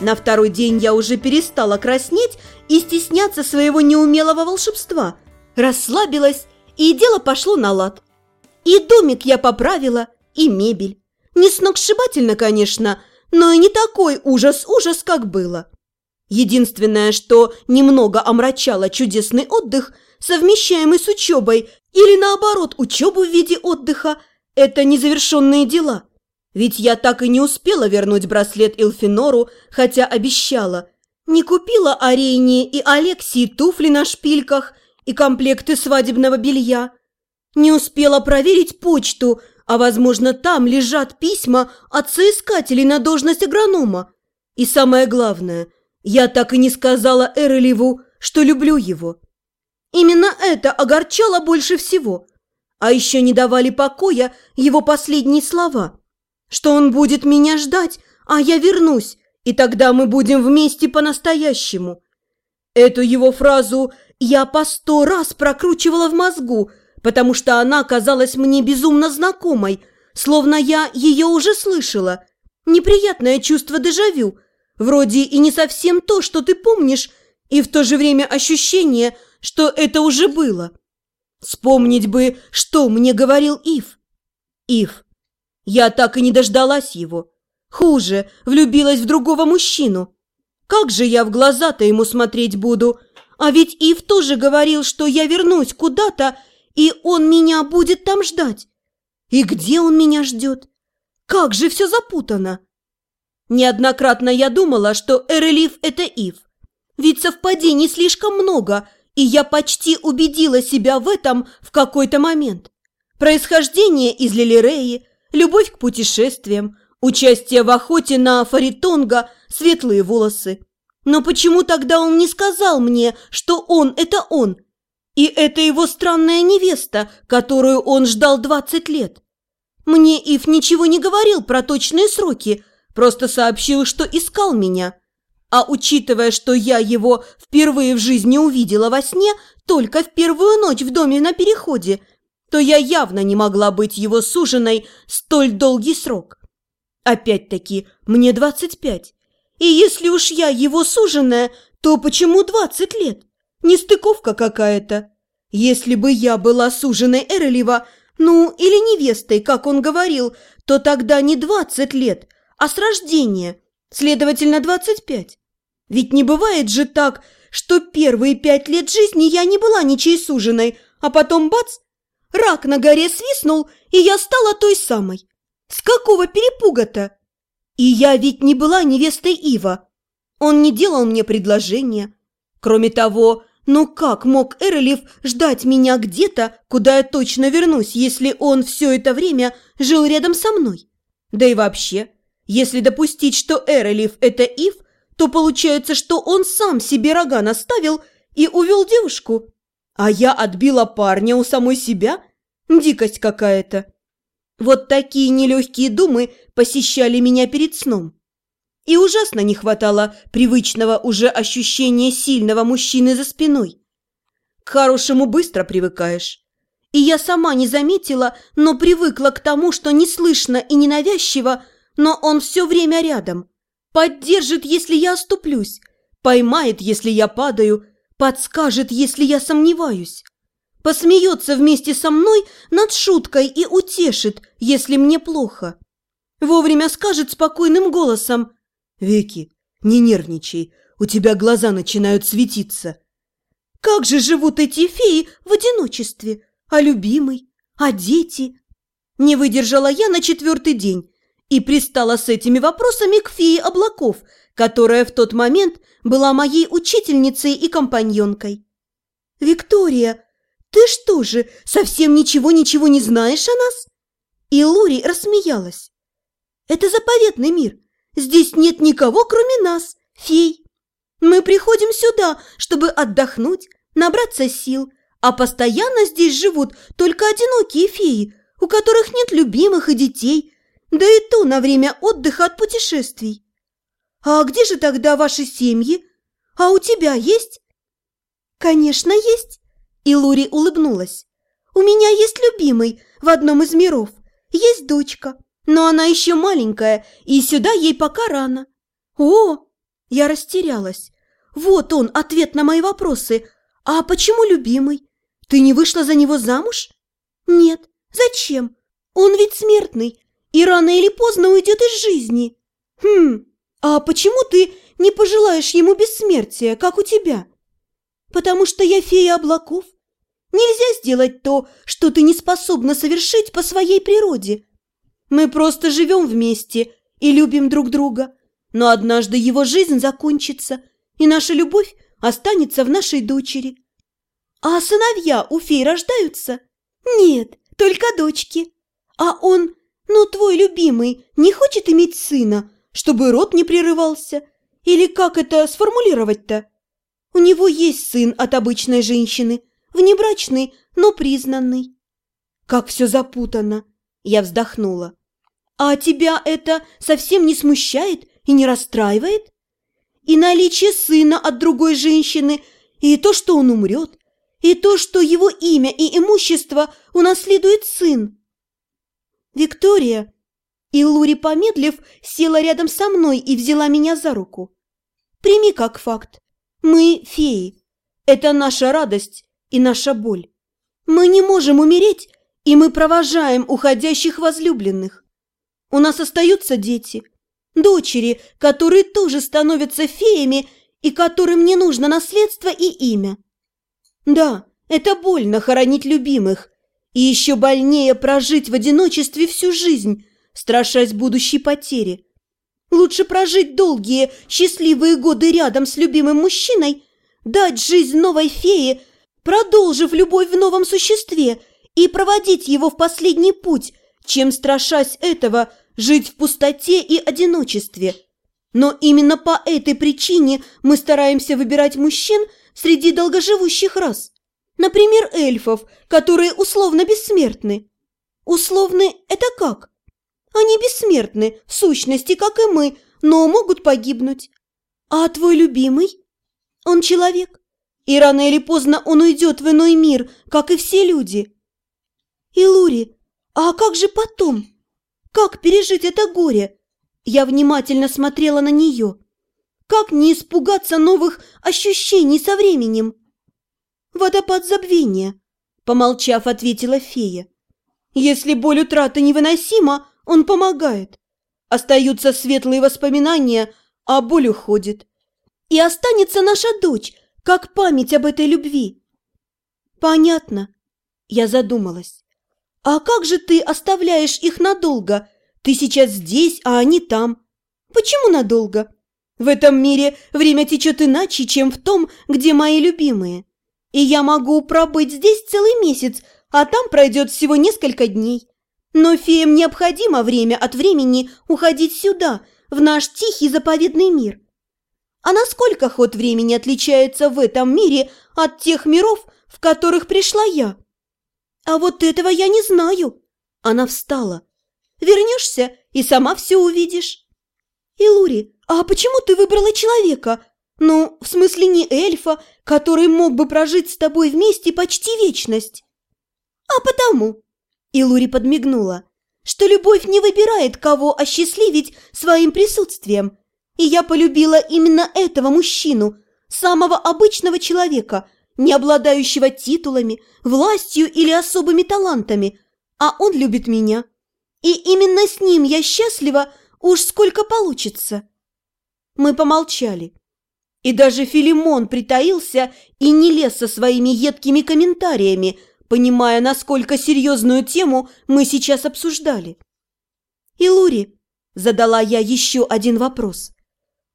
На второй день я уже перестала краснеть и стесняться своего неумелого волшебства. Расслабилась, и дело пошло на лад. И домик я поправила, и мебель. Не сногсшибательно, конечно, но и не такой ужас-ужас, как было. Единственное, что немного омрачало чудесный отдых, совмещаемый с учебой, или наоборот, учебу в виде отдыха, это незавершенные дела – ведь я так и не успела вернуть браслет Илфинору, хотя обещала. Не купила Арейне и Алексии туфли на шпильках и комплекты свадебного белья. Не успела проверить почту, а, возможно, там лежат письма от соискателей на должность агронома. И самое главное, я так и не сказала Эрелеву, что люблю его. Именно это огорчало больше всего. А еще не давали покоя его последние слова – что он будет меня ждать, а я вернусь, и тогда мы будем вместе по-настоящему. Эту его фразу я по сто раз прокручивала в мозгу, потому что она казалась мне безумно знакомой, словно я ее уже слышала. Неприятное чувство дежавю, вроде и не совсем то, что ты помнишь, и в то же время ощущение, что это уже было. Вспомнить бы, что мне говорил Ив. Ив, я так и не дождалась его. Хуже, влюбилась в другого мужчину. Как же я в глаза-то ему смотреть буду? А ведь Ив тоже говорил, что я вернусь куда-то, и он меня будет там ждать. И где он меня ждет? Как же все запутано! Неоднократно я думала, что Эрелив – это Ив. Ведь совпадений слишком много, и я почти убедила себя в этом в какой-то момент. Происхождение из Лилиреи – любовь к путешествиям, участие в охоте на фаритонга, светлые волосы. Но почему тогда он не сказал мне, что он – это он? И это его странная невеста, которую он ждал 20 лет. Мне Ив ничего не говорил про точные сроки, просто сообщил, что искал меня. А учитывая, что я его впервые в жизни увидела во сне только в первую ночь в доме на переходе – то я явно не могла быть его суженой столь долгий срок. Опять-таки, мне 25. И если уж я его суженая, то почему 20 лет? Нестыковка какая-то. Если бы я была суженой Эрелева, ну, или невестой, как он говорил, то тогда не 20 лет, а с рождения, следовательно, 25. Ведь не бывает же так, что первые пять лет жизни я не была ничьей суженой, а потом бац, Рак на горе свистнул, и я стала той самой. С какого перепуга-то? И я ведь не была невестой Ива. Он не делал мне предложения. Кроме того, ну как мог Эрелев ждать меня где-то, куда я точно вернусь, если он все это время жил рядом со мной? Да и вообще, если допустить, что Эрелев – это Ив, то получается, что он сам себе рога наставил и увел девушку. А я отбила парня у самой себя? Дикость какая-то. Вот такие нелегкие думы посещали меня перед сном. И ужасно не хватало привычного уже ощущения сильного мужчины за спиной. К хорошему быстро привыкаешь. И я сама не заметила, но привыкла к тому, что не слышно и ненавязчиво, но он все время рядом. Поддержит, если я оступлюсь, поймает, если я падаю, подскажет, если я сомневаюсь. Посмеется вместе со мной над шуткой и утешит, если мне плохо. Вовремя скажет спокойным голосом «Веки, не нервничай, у тебя глаза начинают светиться». Как же живут эти феи в одиночестве? А любимый? А дети? Не выдержала я на четвертый день и пристала с этими вопросами к фее облаков, которая в тот момент была моей учительницей и компаньонкой. «Виктория, ты что же, совсем ничего-ничего не знаешь о нас?» И Лури рассмеялась. «Это заповедный мир. Здесь нет никого, кроме нас, фей. Мы приходим сюда, чтобы отдохнуть, набраться сил, а постоянно здесь живут только одинокие феи, у которых нет любимых и детей, да и то на время отдыха от путешествий. «А где же тогда ваши семьи? А у тебя есть?» «Конечно, есть!» И Лури улыбнулась. «У меня есть любимый в одном из миров. Есть дочка, но она еще маленькая, и сюда ей пока рано». «О, Я растерялась. Вот он, ответ на мои вопросы. А почему любимый? Ты не вышла за него замуж? Нет. Зачем? Он ведь смертный и рано или поздно уйдет из жизни. Хм, а почему ты не пожелаешь ему бессмертия, как у тебя? Потому что я фея облаков. Нельзя сделать то, что ты не способна совершить по своей природе. Мы просто живем вместе и любим друг друга. Но однажды его жизнь закончится, и наша любовь останется в нашей дочери. А сыновья у фей рождаются? Нет, только дочки. А он, ну, твой любимый, не хочет иметь сына, чтобы род не прерывался? Или как это сформулировать-то? У него есть сын от обычной женщины, внебрачный, но признанный. Как все запутано, я вздохнула. А тебя это совсем не смущает и не расстраивает? И наличие сына от другой женщины, и то, что он умрет, и то, что его имя и имущество унаследует сын. Виктория, и Лури, помедлив, села рядом со мной и взяла меня за руку. Прими как факт. Мы феи. Это наша радость и наша боль. Мы не можем умереть, и мы провожаем уходящих возлюбленных. У нас остаются дети, дочери, которые тоже становятся феями и которым не нужно наследство и имя. Да, это больно хоронить любимых, и еще больнее прожить в одиночестве всю жизнь, страшась будущей потери. Лучше прожить долгие, счастливые годы рядом с любимым мужчиной, дать жизнь новой фее, продолжив любовь в новом существе и проводить его в последний путь, чем, страшась этого, жить в пустоте и одиночестве. Но именно по этой причине мы стараемся выбирать мужчин среди долгоживущих рас. Например, эльфов, которые условно бессмертны. Условны – это как? Они бессмертны, в сущности, как и мы, но могут погибнуть. А твой любимый? Он человек. И рано или поздно он уйдет в иной мир, как и все люди. Илури, а как же потом? Как пережить это горе? Я внимательно смотрела на нее. Как не испугаться новых ощущений со временем? Водопад забвения, помолчав, ответила фея. Если боль утраты невыносима, он помогает. Остаются светлые воспоминания, а боль уходит. И останется наша дочь, как память об этой любви. Понятно. Я задумалась. А как же ты оставляешь их надолго? Ты сейчас здесь, а они там. Почему надолго? В этом мире время течет иначе, чем в том, где мои любимые. И я могу пробыть здесь целый месяц, а там пройдет всего несколько дней. Но феям необходимо время от времени уходить сюда, в наш тихий заповедный мир. А насколько ход времени отличается в этом мире от тех миров, в которых пришла я? А вот этого я не знаю. Она встала. Вернешься и сама все увидишь. Илури, а почему ты выбрала человека? Ну, в смысле не эльфа, который мог бы прожить с тобой вместе почти вечность. А потому, и Лури подмигнула, что любовь не выбирает, кого осчастливить своим присутствием. И я полюбила именно этого мужчину, самого обычного человека, не обладающего титулами, властью или особыми талантами, а он любит меня. И именно с ним я счастлива, уж сколько получится. Мы помолчали. И даже Филимон притаился и не лез со своими едкими комментариями, понимая, насколько серьезную тему мы сейчас обсуждали. «Илури», – задала я еще один вопрос.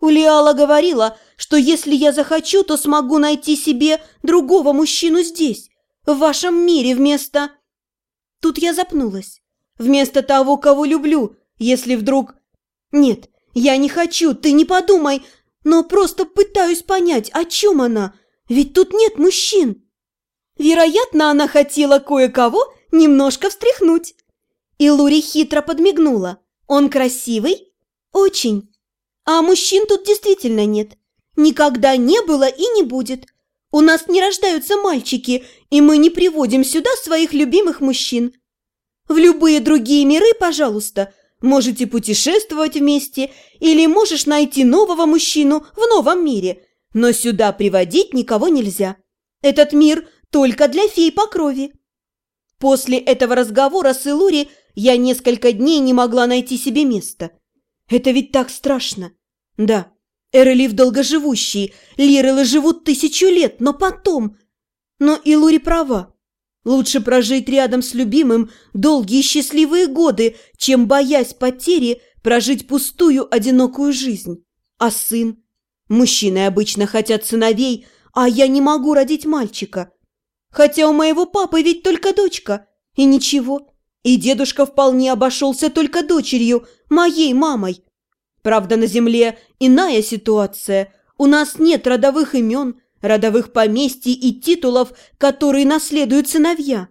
«Улиала говорила, что если я захочу, то смогу найти себе другого мужчину здесь, в вашем мире вместо...» Тут я запнулась. «Вместо того, кого люблю, если вдруг...» «Нет, я не хочу, ты не подумай, но просто пытаюсь понять, о чем она, ведь тут нет мужчин». Вероятно, она хотела кое-кого немножко встряхнуть. И Лури хитро подмигнула. Он красивый? Очень. А мужчин тут действительно нет. Никогда не было и не будет. У нас не рождаются мальчики, и мы не приводим сюда своих любимых мужчин. В любые другие миры, пожалуйста, можете путешествовать вместе или можешь найти нового мужчину в новом мире, но сюда приводить никого нельзя. Этот мир только для фей по крови. После этого разговора с Илури я несколько дней не могла найти себе места. Это ведь так страшно. Да, Эрелив долгоживущие, Лирелы живут тысячу лет, но потом... Но Илури права. Лучше прожить рядом с любимым долгие счастливые годы, чем, боясь потери, прожить пустую одинокую жизнь. А сын? Мужчины обычно хотят сыновей, а я не могу родить мальчика. Хотя у моего папы ведь только дочка. И ничего. И дедушка вполне обошелся только дочерью, моей мамой. Правда, на земле иная ситуация. У нас нет родовых имен, родовых поместий и титулов, которые наследуют сыновья.